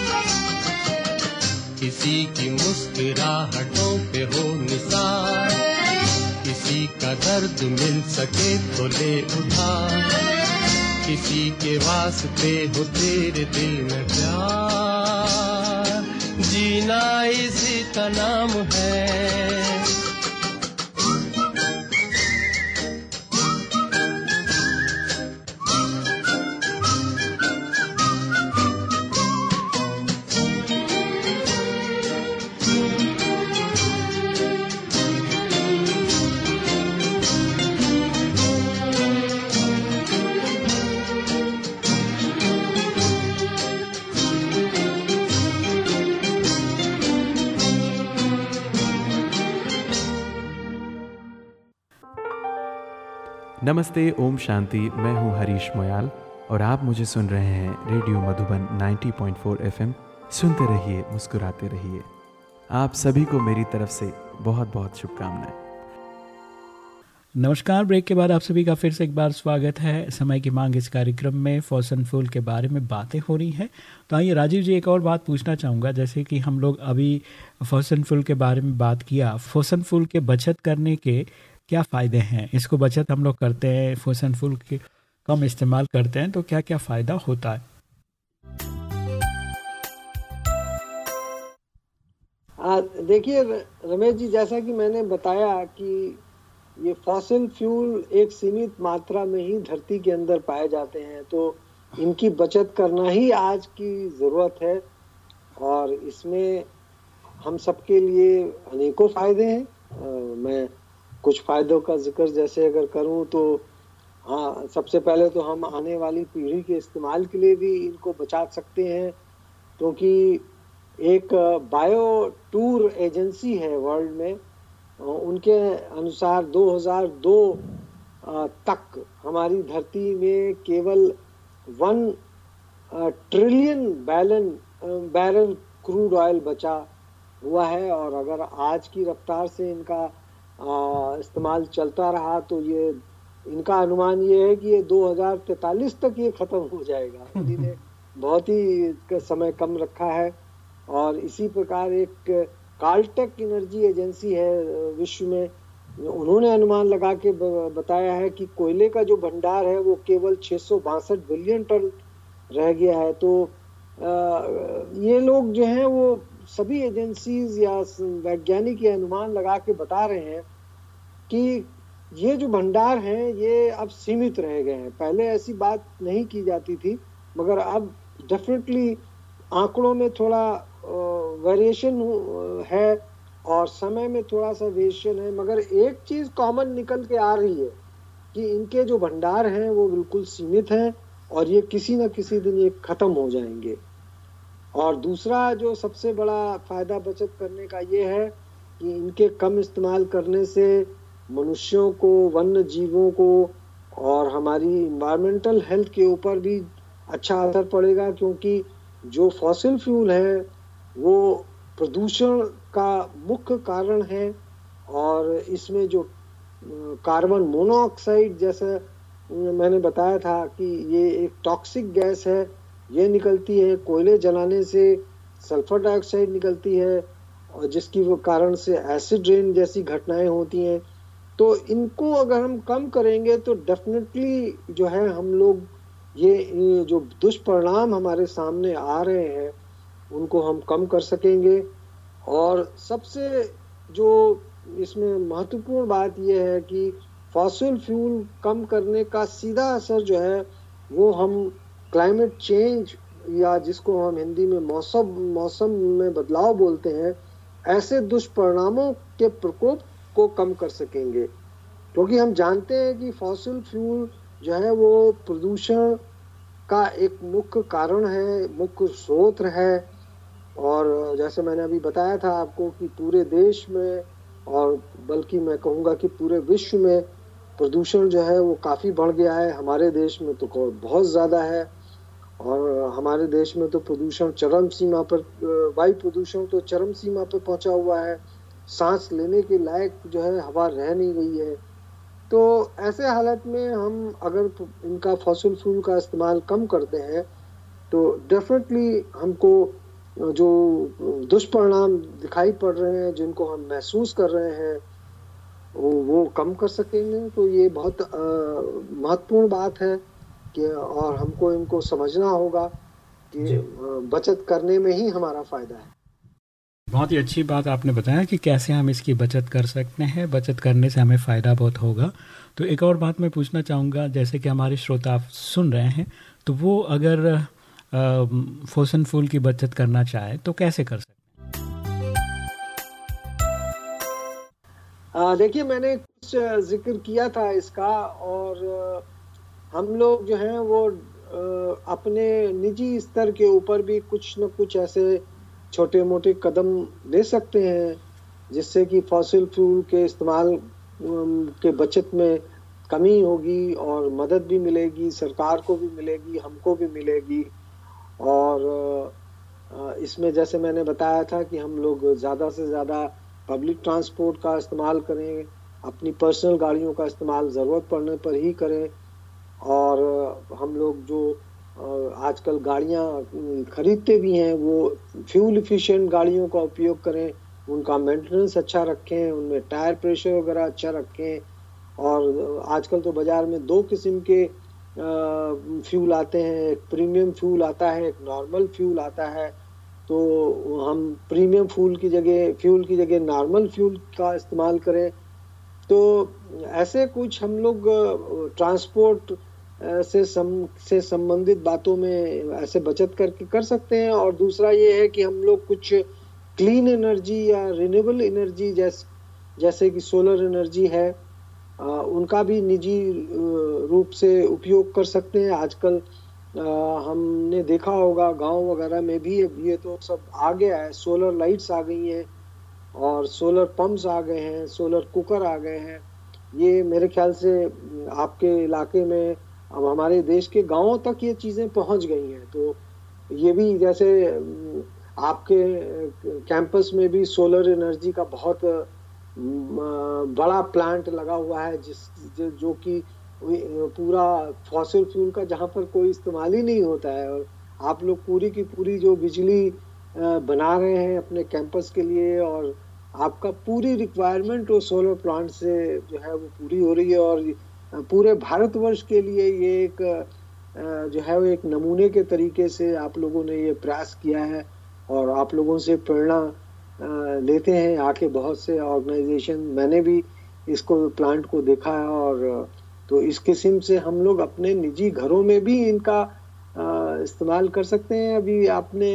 किसी की मुस्कुराहटों पे हो निसार। किसी का दर्द मिल सके तो ले उठा किसी के वास्ते हो तेरे दिल में प्यार। जीना इसी का नाम है। नमस्ते, ओम शांति। मैं हूँ हरीश मोयाल और आप मुझे सुन रहे हैं रेडियो मधुबन 90.4 एफएम। सुनते रहिए, मुस्कुराते रहिए। आप सभी को मेरी तरफ़ से बहुत बहुत शुभकामनाएँ। नमस्कार, ब्रेक के बाद आप सभी का फिर से एक बार स्वागत है। समय की मांग इस कार्यक्रम में फौसन फूल के बारे में बातें हो रही हैं। तो आइए, राजीव जी, एक और बात पूछना चाहूँगा। जैसे कि हम लोग अभी फौसन फूल के बारे में बात किया। फौसन फूल के बचत करने के क्या फ़ायदे हैं? इसको बचत हम लोग करते हैं फूसन फूल के कम इस्तेमाल करते हैं तो क्या क्या फ़ायदा होता है? देखिए रमेश जी, जैसा कि मैंने बताया कि ये फॉसिल फ्यूल एक सीमित मात्रा में ही धरती के अंदर पाए जाते हैं तो इनकी बचत करना ही आज की ज़रूरत है और इसमें हम सबके लिए अनेकों फ़ायदे हैं। मैं कुछ फायदों का ज़िक्र जैसे अगर करूँ तो हाँ सबसे पहले तो हम आने वाली पीढ़ी के इस्तेमाल के लिए भी इनको बचा सकते हैं, क्योंकि एक बायो टूर एजेंसी है वर्ल्ड में उनके अनुसार 2002 तक हमारी धरती में केवल one trillion billion barrel crude oil बचा हुआ है, और अगर आज की रफ्तार से इनका इस्तेमाल चलता रहा तो ये इनका अनुमान ये है कि ये 2043 तक ये खत्म हो जाएगा। इन्होंने बहुत ही समय कम रखा है और इसी प्रकार एक काल्टेक एनर्जी एजेंसी है विश्व में उन्होंने अनुमान लगा के बताया है कि कोयले का जो भंडार है वो केवल छह बिलियन टन रह गया है। तो ये लोग जो हैं वो सभी एजेंसीज या वैज्ञानिक ये अनुमान लगा के बता रहे हैं कि ये जो भंडार हैं, ये अब सीमित रह गए हैं। पहले ऐसी बात नहीं की जाती थी, मगर अब डेफिनेटली आंकड़ों में थोड़ा वेरिएशन है और समय में थोड़ा सा वेरिएशन है। मगर एक चीज़ कॉमन निकल के आ रही है कि इनके जो भंडार हैं, वो बिल्कुल सीमित हैं और ये किसी न किसी दिन ये खत्म हो जाएँगे। और दूसरा जो सबसे बड़ा फ़ायदा बचत करने का ये है कि इनके कम इस्तेमाल करने से मनुष्यों को वन्य जीवों को और हमारी इन्वायरमेंटल हेल्थ के ऊपर भी अच्छा असर पड़ेगा क्योंकि जो फॉसिल फ्यूल है, वो प्रदूषण का मुख्य कारण है और इसमें जो कार्बन मोनोऑक्साइड जैसा मैंने बताया था कि ये एक टॉक्सिक गैस है, ये निकलती है कोयले जलाने से सल्फ़र डाइऑक्साइड निकलती है और जिसकी वो कारण से एसिड रेन जैसी घटनाएँ होती हैं। तो इनको अगर हम कम करेंगे तो डेफिनेटली जो है हम लोग ये, जो दुष्परिणाम हमारे सामने आ रहे हैं उनको हम कम कर सकेंगे। और सबसे जो इसमें महत्वपूर्ण बात यह है कि फॉसिल फ्यूल कम करने का सीधा असर जो है वो हम क्लाइमेट चेंज या जिसको हम हिंदी में मौसम मौसम में बदलाव बोलते हैं ऐसे दुष्परिणामों के प्रकोप को कम कर सकेंगे। क्योंकि हम जानते हैं कि फॉसिल फ्यूल जो है वो प्रदूषण का एक मुख्य कारण है, मुख्य स्रोत है। और जैसे मैंने अभी बताया था आपको कि पूरे देश में और बल्कि मैं कहूँगा कि पूरे विश्व में प्रदूषण जो है वो काफ़ी बढ़ गया है। हमारे देश में तो बहुत ज़्यादा है। और हमारे देश में तो प्रदूषण चरम सीमा पर, वायु प्रदूषण तो चरम सीमा पर पहुँचा हुआ है। सांस लेने के लायक जो है हवा रह नहीं गई है। तो ऐसे हालत में हम अगर इनका फॉसिल फ्यूल का इस्तेमाल कम करते हैं तो डेफिनेटली हमको जो दुष्परिणाम दिखाई पड़ रहे हैं जिनको हम महसूस कर रहे हैं वो वो कम कर सकेंगे। तो ये बहुत महत्वपूर्ण बात है कि और हमको इनको समझना होगा कि बचत करने में ही हमारा फ़ायदा है। बहुत ही अच्छी बात आपने बताया कि कैसे हम इसकी बचत कर सकते हैं। बचत करने से हमें फ़ायदा बहुत होगा। तो एक और बात मैं पूछना चाहूँगा, जैसे कि हमारे श्रोता आप सुन रहे हैं तो वो अगर फोसन फूल की बचत करना चाहे तो कैसे कर सकते देखिए, मैंने कुछ ज़िक्र किया था इसका और हम लोग जो हैं वो अपने निजी स्तर के ऊपर भी कुछ न कुछ ऐसे छोटे मोटे कदम ले सकते हैं, जिससे कि फॉसिल फ्यूल के इस्तेमाल के बचत में कमी होगी और मदद भी मिलेगी, सरकार को भी मिलेगी, हमको भी मिलेगी। और इसमें जैसे मैंने बताया था कि हम लोग ज़्यादा से ज़्यादा पब्लिक ट्रांसपोर्ट का इस्तेमाल करें, अपनी पर्सनल गाड़ियों का इस्तेमाल ज़रूरत पड़ने पर ही करें। और, हम लोग जो आजकल गाड़ियाँ खरीदते भी हैं, वो फ्यूल इफिशिएंट गाड़ियों का उपयोग करें, उनका मेंटेनेंस अच्छा रखें, उनमें टायर प्रेशर वगैरह अच्छा रखें, और आजकल तो बाज़ार में दो किस्म के फ्यूल आते हैं, एक प्रीमियम फ्यूल आता है, एक नॉर्मल फ्यूल आता है तो हम प्रीमियम फ्यूल की जगह, फ्यूल की जगह नॉर्मल फ्यूल का इस्तेमाल करें तो ऐसे कुछ हम लोग ट्रांसपोर्ट से सम, से संबंधित बातों में ऐसे बचत करके कर सकते हैं। और दूसरा ये है कि हम लोग कुछ क्लीन एनर्जी या रिन्यूएबल एनर्जी जैसे जैसे कि सोलर एनर्जी है उनका भी निजी रूप से उपयोग कर सकते हैं। आजकल हमने देखा होगा, गाँव वगैरह में भी ये तो सब आ गया है। सोलर लाइट्स आ गई हैं और सोलर पंप्स आ गए हैं सोलर कुकर आ गए हैं। ये मेरे ख्याल से आपके इलाके में अब हमारे देश के गाँवों तक ये चीज़ें पहुँच गई हैं। तो ये भी जैसे आपके कैंपस में भी सोलर एनर्जी का बहुत बड़ा प्लांट लगा हुआ है, जिस, जो कि पूरा फॉसिल फ्यूल का जहाँ पर कोई इस्तेमाल ही नहीं होता है। और आप लोग पूरी की पूरी जो बिजली बना रहे हैं अपने कैंपस के लिए, और आपका पूरी रिक्वायरमेंट वो सोलर प्लांट से जो है वो पूरी हो रही है, और पूरे भारतवर्ष के लिए ये एक जो है वो एक नमूने के तरीके से आप लोगों ने ये प्रयास किया है और आप लोगों से प्रेरणा लेते हैं आके बहुत से ऑर्गेनाइजेशन। मैंने भी इसको, प्लांट को देखा है और तो इस किस्म से हम लोग अपने निजी घरों में भी इनका इस्तेमाल कर सकते हैं। अभी आपने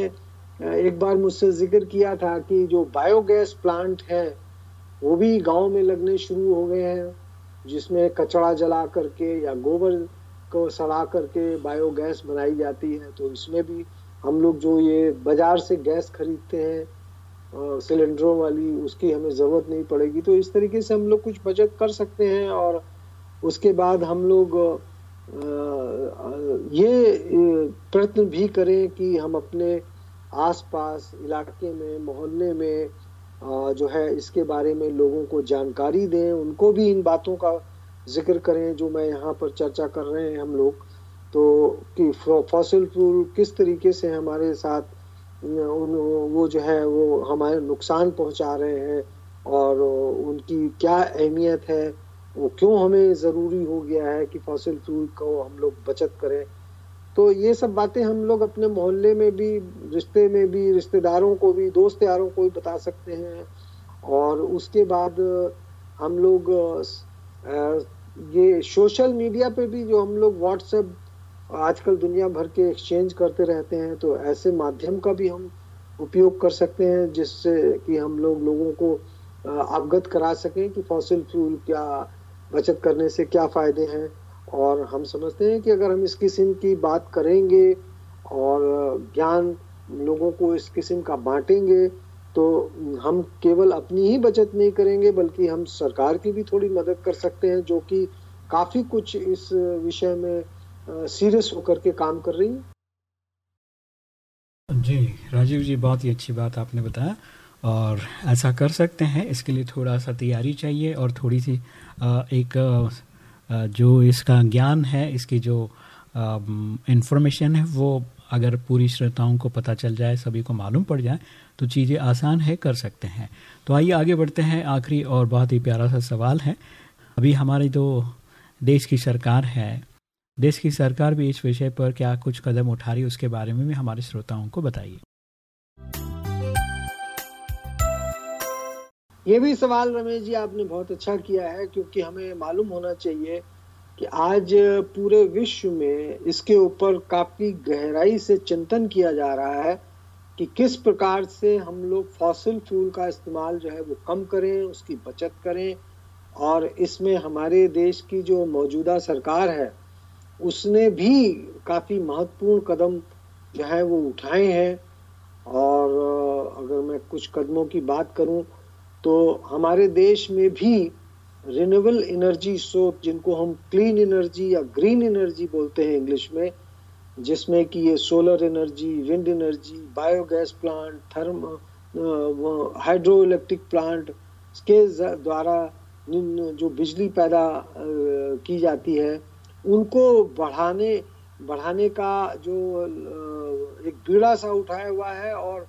एक बार मुझसे ज़िक्र किया था कि जो बायोगैस प्लांट है, वो भी गाँव में लगने शुरू हो गए हैं। जिसमें कचरा जला करके या गोबर को सड़ा करके बायोगैस बनाई जाती है तो इसमें भी हम लोग जो ये बाज़ार से गैस खरीदते हैं सिलेंडरों वाली, उसकी हमें ज़रूरत नहीं पड़ेगी। तो इस तरीके से हम लोग कुछ बचत कर सकते हैं और उसके बाद हम लोग ये प्रयत्न भी करें कि हम अपने आसपास इलाके में, मोहल्ले में जो है, इसके बारे में लोगों को जानकारी दें, उनको भी इन बातों का ज़िक्र करें जो मैं यहाँ पर चर्चा कर रहे हैं हम लोग। तो कि फॉसिल फ्यूल किस तरीके से हमारे साथ, उन, वो जो है, वो हमारे नुकसान पहुँचा रहे हैं और उनकी क्या अहमियत है, वो क्यों हमें ज़रूरी हो गया है कि फॉसिल फ्यूल को हम लोग बचत करें। तो ये सब बातें हम लोग अपने मोहल्ले में भी, रिश्ते में भी, रिश्तेदारों को भी, दोस्त यारों को भी बता सकते हैं। और उसके बाद, हम लोग ये सोशल मीडिया पे भी जो हम लोग व्हाट्सएप, आजकल दुनिया भर के एक्सचेंज करते रहते हैं तो ऐसे माध्यम का भी हम उपयोग कर सकते हैं, जिससे कि हम लोग लोगों को अवगत करा सकें कि फॉसिल फ्यूल क्या बचत करने से क्या फ़ायदे हैं। और हम समझते हैं कि अगर हम इस किस्म की बात करेंगे और ज्ञान लोगों को इस किस्म का बांटेंगे तो हम केवल अपनी ही बचत नहीं करेंगे, बल्कि हम सरकार की भी थोड़ी मदद कर सकते हैं, जो कि काफ़ी कुछ इस विषय में सीरियस होकर के काम कर रही है। जी, राजीव जी, बहुत ही अच्छी बात आपने बताया। और ऐसा कर सकते हैं, इसके लिए थोड़ा सा तैयारी चाहिए और थोड़ी सी एक जो इसका ज्ञान है, इसकी जो इंफॉर्मेशन है, वो अगर पूरी श्रोताओं को पता चल जाए, सभी को मालूम पड़ जाए तो चीज़ें आसान है, कर सकते हैं। तो आइए आगे बढ़ते हैं। आखिरी और बहुत ही प्यारा सा सवाल है। अभी हमारी जो देश की सरकार है। देश की सरकार भी इस विषय पर क्या कुछ कदम उठा रही है, उसके बारे में भी हमारे श्रोताओं को बताइए। ये भी सवाल रमेश जी आपने बहुत अच्छा किया है, क्योंकि हमें मालूम होना चाहिए कि आज पूरे विश्व में इसके ऊपर काफ़ी गहराई से चिंतन किया जा रहा है कि किस प्रकार से हम लोग फॉसिल फ्यूल का इस्तेमाल जो है वो कम करें, उसकी बचत करें, और इसमें हमारे देश की जो मौजूदा सरकार है, उसने भी काफ़ी महत्वपूर्ण कदम जो है वो उठाए हैं। और अगर मैं कुछ कदमों की बात करूँ तो हमारे देश में भी रिन्यूएबल एनर्जी स्रोत, जिनको हम क्लीन एनर्जी या ग्रीन एनर्जी बोलते हैं इंग्लिश में, जिसमें कि ये solar energy wind energy biogas plant therm hydro electric plant के द्वारा जो बिजली पैदा की जाती है, उनको बढ़ाने बढ़ाने का जो एक बीड़ा सा उठाया हुआ है और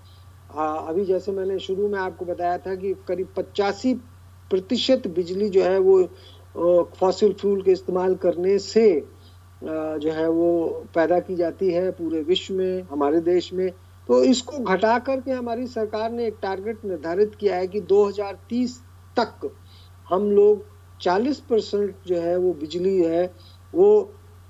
अभी जैसे मैंने शुरू में आपको बताया था कि करीब पचासी प्रतिशत बिजली जो है वो फॉसिल फ्यूल के इस्तेमाल करने से जो है वो पैदा की जाती है पूरे विश्व में, हमारे देश में। तो इसको घटा करके हमारी सरकार ने एक टारगेट निर्धारित किया है कि 2030 तक हम लोग 40 परसेंट जो है वो बिजली है वो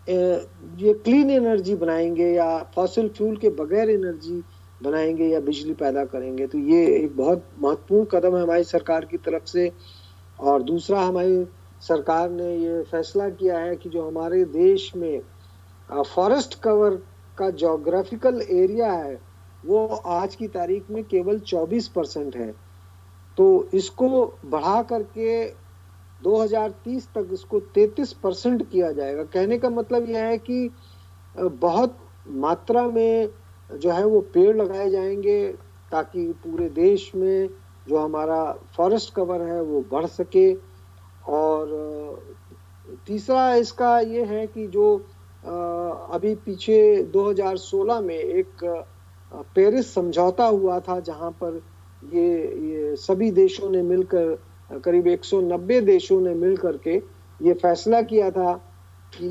ये क्लीन एनर्जी बनाएँगे या फॉसिल फ्यूल के बगैर एनर्जी बनाएँगे या बिजली पैदा करेंगे। तो ये एक बहुत महत्वपूर्ण कदम है हमारी सरकार की तरफ़ से। और दूसरा, हमारी सरकार ने ये फैसला किया है कि जो हमारे देश में फॉरेस्ट कवर का जोग्राफिकल एरिया है, वो आज की तारीख में केवल 24 परसेंट है। तो इसको बढ़ा करके 2030 तक इसको 33 परसेंट किया जाएगा। कहने का मतलब यह है कि बहुत मात्रा में जो है वो पेड़ लगाए जाएँगे ताकि पूरे देश में जो हमारा फॉरेस्ट कवर है वो बढ़ सके। और तीसरा इसका ये है कि जो अभी पीछे 2016 में एक पेरिस समझौता हुआ था जहाँ पर ये ये सभी देशों ने मिलकर, करीब 190 देशों ने मिल करके ये फैसला किया था कि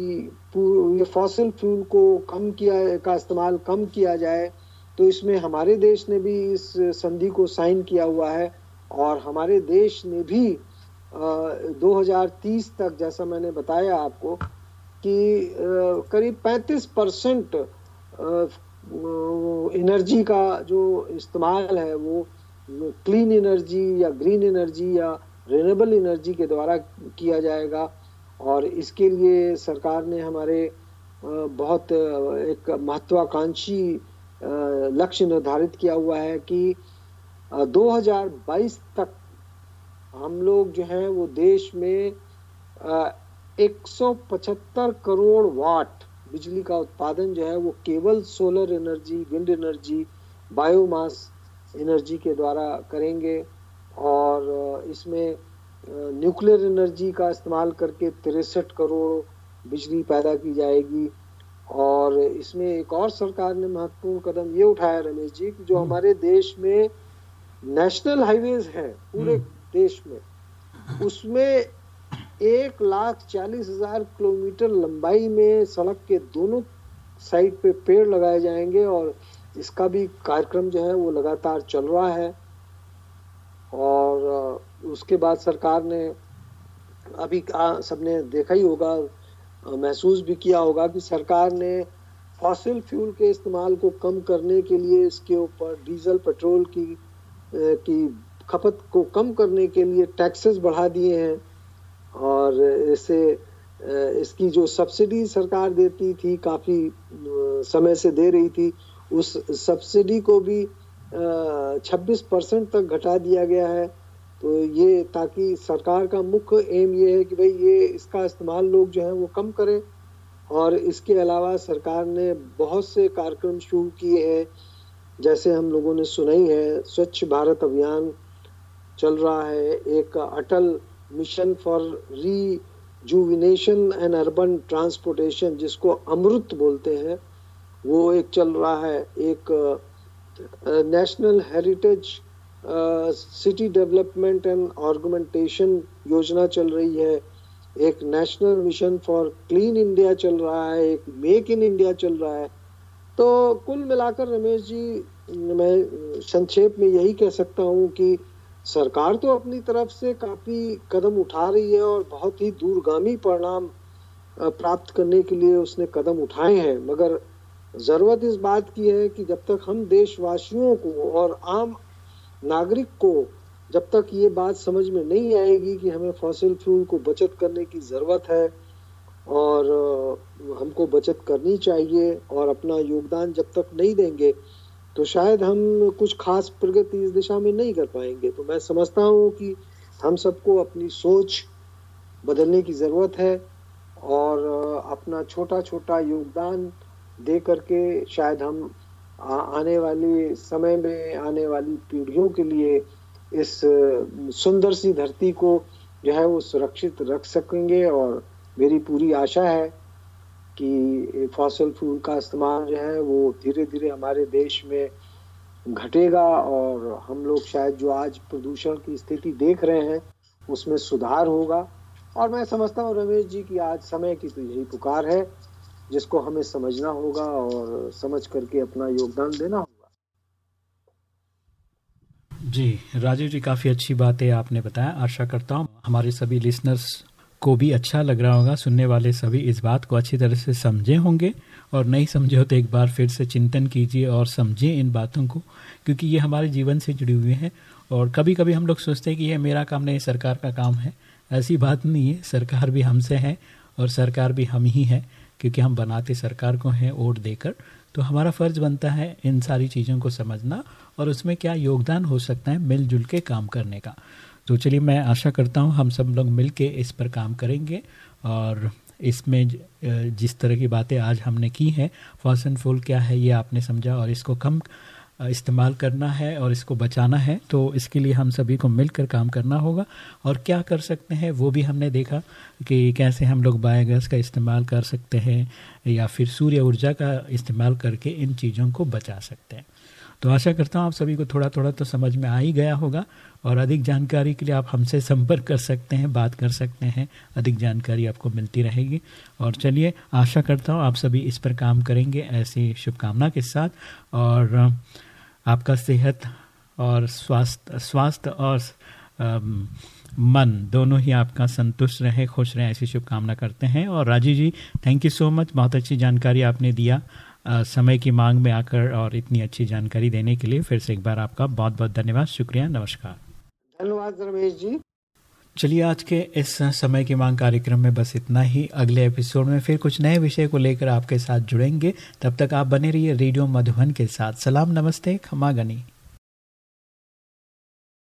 ये फॉसिल फ्यूल को कम किया का इस्तेमाल कम किया जाए तो इसमें हमारे देश ने भी इस संधि को साइन किया हुआ है और हमारे देश ने भी आ, 2030 तक जैसा मैंने बताया आपको कि करीब 35 परसेंट एनर्जी का जो इस्तेमाल है वो क्लीन एनर्जी या ग्रीन एनर्जी या रिनेबल एनर्जी के द्वारा किया जाएगा। और इसके लिए सरकार ने हमारे बहुत एक महत्वाकांक्षी लक्ष्य निर्धारित किया हुआ है कि 2022 तक हम लोग जो हैं वो देश में 175 करोड़ वाट बिजली का उत्पादन जो है वो केवल solar energy, wind energy, biomass energy के द्वारा करेंगे। और इसमें न्यूक्लियर एनर्जी का इस्तेमाल करके तिरसठ करोड़ बिजली पैदा की जाएगी और इसमें एक और सरकार ने महत्वपूर्ण कदम ये उठाया रमेश जी कि जो हम्म। हमारे देश में नेशनल हाईवेज है पूरे हम्म। देश में उसमें एक लाख चालीस हज़ार किलोमीटर लंबाई में सड़क के दोनों साइड पे पेड़ लगाए जाएँगे और इसका भी कार्यक्रम जो है वो लगातार चल रहा है और उसके बाद सरकार ने अभी सबने देखा ही होगा महसूस भी किया होगा कि सरकार ने फॉसिल फ्यूल के इस्तेमाल को कम करने के लिए इसके ऊपर डीजल पेट्रोल की की खपत को कम करने के लिए टैक्सेस बढ़ा दिए हैं और इसे इसकी जो सब्सिडी सरकार देती थी काफ़ी समय से दे रही थी, उस सब्सिडी को भी 26 परसेंट तक घटा दिया गया है। तो ये ताकि सरकार का मुख्य एम ये है कि भाई ये इसका इस्तेमाल लोग जो हैं वो कम करें। और इसके अलावा सरकार ने बहुत से कार्यक्रम शुरू किए हैं। जैसे हम लोगों ने सुना ही है स्वच्छ भारत अभियान चल रहा है। एक अटल मिशन फॉर री जूविनेशन एंड अर्बन ट्रांसपोर्टेशन जिसको अमृत बोलते हैं, वो एक चल रहा है। एक national heritage city development and augmentation योजना चल रही है। एक national mission for clean India चल रहा है, एक मेक इन इंडिया चल रहा है। तो कुल मिलाकर रमेश जी, मैं संक्षेप में यही कह सकता हूँ कि सरकार तो अपनी तरफ़ से काफ़ी कदम उठा रही है और बहुत ही दूरगामी परिणाम प्राप्त करने के लिए उसने कदम उठाए हैं। मगर ज़रूरत इस बात की है कि जब तक हम देशवासियों को और आम नागरिक को जब तक ये बात समझ में नहीं आएगी कि हमें फॉसिल फ्यूल को बचत करने की ज़रूरत है और हमको बचत करनी चाहिए और अपना योगदान जब तक नहीं देंगे तो शायद हम कुछ खास प्रगति इस दिशा में नहीं कर पाएँगे। तो मैं समझता हूँ कि हम सबको अपनी सोच बदलने की ज़रूरत है और अपना छोटा छोटा योगदान दे करके शायद हम आने वाली समय में, आने वाली पीढ़ियों के लिए इस सुंदर सी धरती को जो है वो सुरक्षित रख सकेंगे और मेरी पूरी आशा है कि फॉसल फ्यूल का इस्तेमाल जो है वो धीरे धीरे हमारे देश में घटेगा और हम लोग शायद जो आज प्रदूषण की स्थिति देख रहे हैं, उसमें सुधार होगा। और मैं समझता हूँ रमेश जी की आज समय की तो यही पुकार है। जिसको हमें समझना होगा और समझ करके अपना योगदान देना होगा। जी राजीव जी, काफ़ी अच्छी बात आपने बताया। आशा करता हूँ हमारे सभी लिसनर्स को भी अच्छा लग रहा होगा। सुनने वाले सभी इस बात को अच्छी तरह से समझे होंगे और नहीं समझे हो तो एक बार फिर से चिंतन कीजिए और समझें इन बातों को, क्योंकि ये हमारे जीवन से जुड़ी हुई हैं और कभी कभी हम लोग सोचते हैं कि ये मेरा काम नहीं, सरकार का काम है। ऐसी बात नहीं है। सरकार भी हमसे है और सरकार भी हम ही है। क्योंकि हम बनाते सरकार को हैं वोट देकर तो हमारा फ़र्ज़ बनता है इन सारी चीज़ों को समझना और उसमें क्या योगदान हो सकता है मिलजुल के काम करने का। तो चलिए मैं आशा करता हूँ हम सब लोग मिल के इस पर काम करेंगे और इसमें जिस तरह की बातें आज हमने की हैं फॉसन फूल क्या है ये आपने समझा और इसको कम इस्तेमाल करना है और इसको बचाना है तो इसके लिए हम सभी को मिलकर काम करना होगा। और क्या कर सकते हैं, वो भी हमने देखा कि कैसे हम लोग बायोगैस का इस्तेमाल कर सकते हैं, या फिर सूर्य ऊर्जा का इस्तेमाल करके इन चीज़ों को बचा सकते हैं। तो आशा करता हूँ आप सभी को थोड़ा थोड़ा तो समझ में आ ही गया होगा, और अधिक जानकारी के लिए आप हमसे संपर्क कर सकते हैं, बात कर सकते हैं, अधिक जानकारी आपको मिलती रहेगी। और चलिए, आशा करता हूँ आप सभी इस पर काम करेंगे ऐसी शुभकामना के साथ, और आपका सेहत और स्वास्थ्य स्वास्थ्य और मन दोनों ही आपका संतुष्ट रहे खुश रहे ऐसी शुभकामना करते हैं। और Rajiv ji thank you so much बहुत अच्छी जानकारी आपने दिया आ, समय की मांग में आकर और इतनी अच्छी जानकारी देने के लिए फिर से एक बार आपका बहुत बहुत धन्यवाद। शुक्रिया नमस्कार। धन्यवाद रमेश जी। चलिए आज के इस समय की मांग कार्यक्रम में बस इतना ही। अगले एपिसोड में फिर कुछ नए विषय को लेकर आपके साथ जुड़ेंगे। तब तक आप बने रहिए रेडियो मधुबन के साथ। सलाम, नमस्ते खमा गनी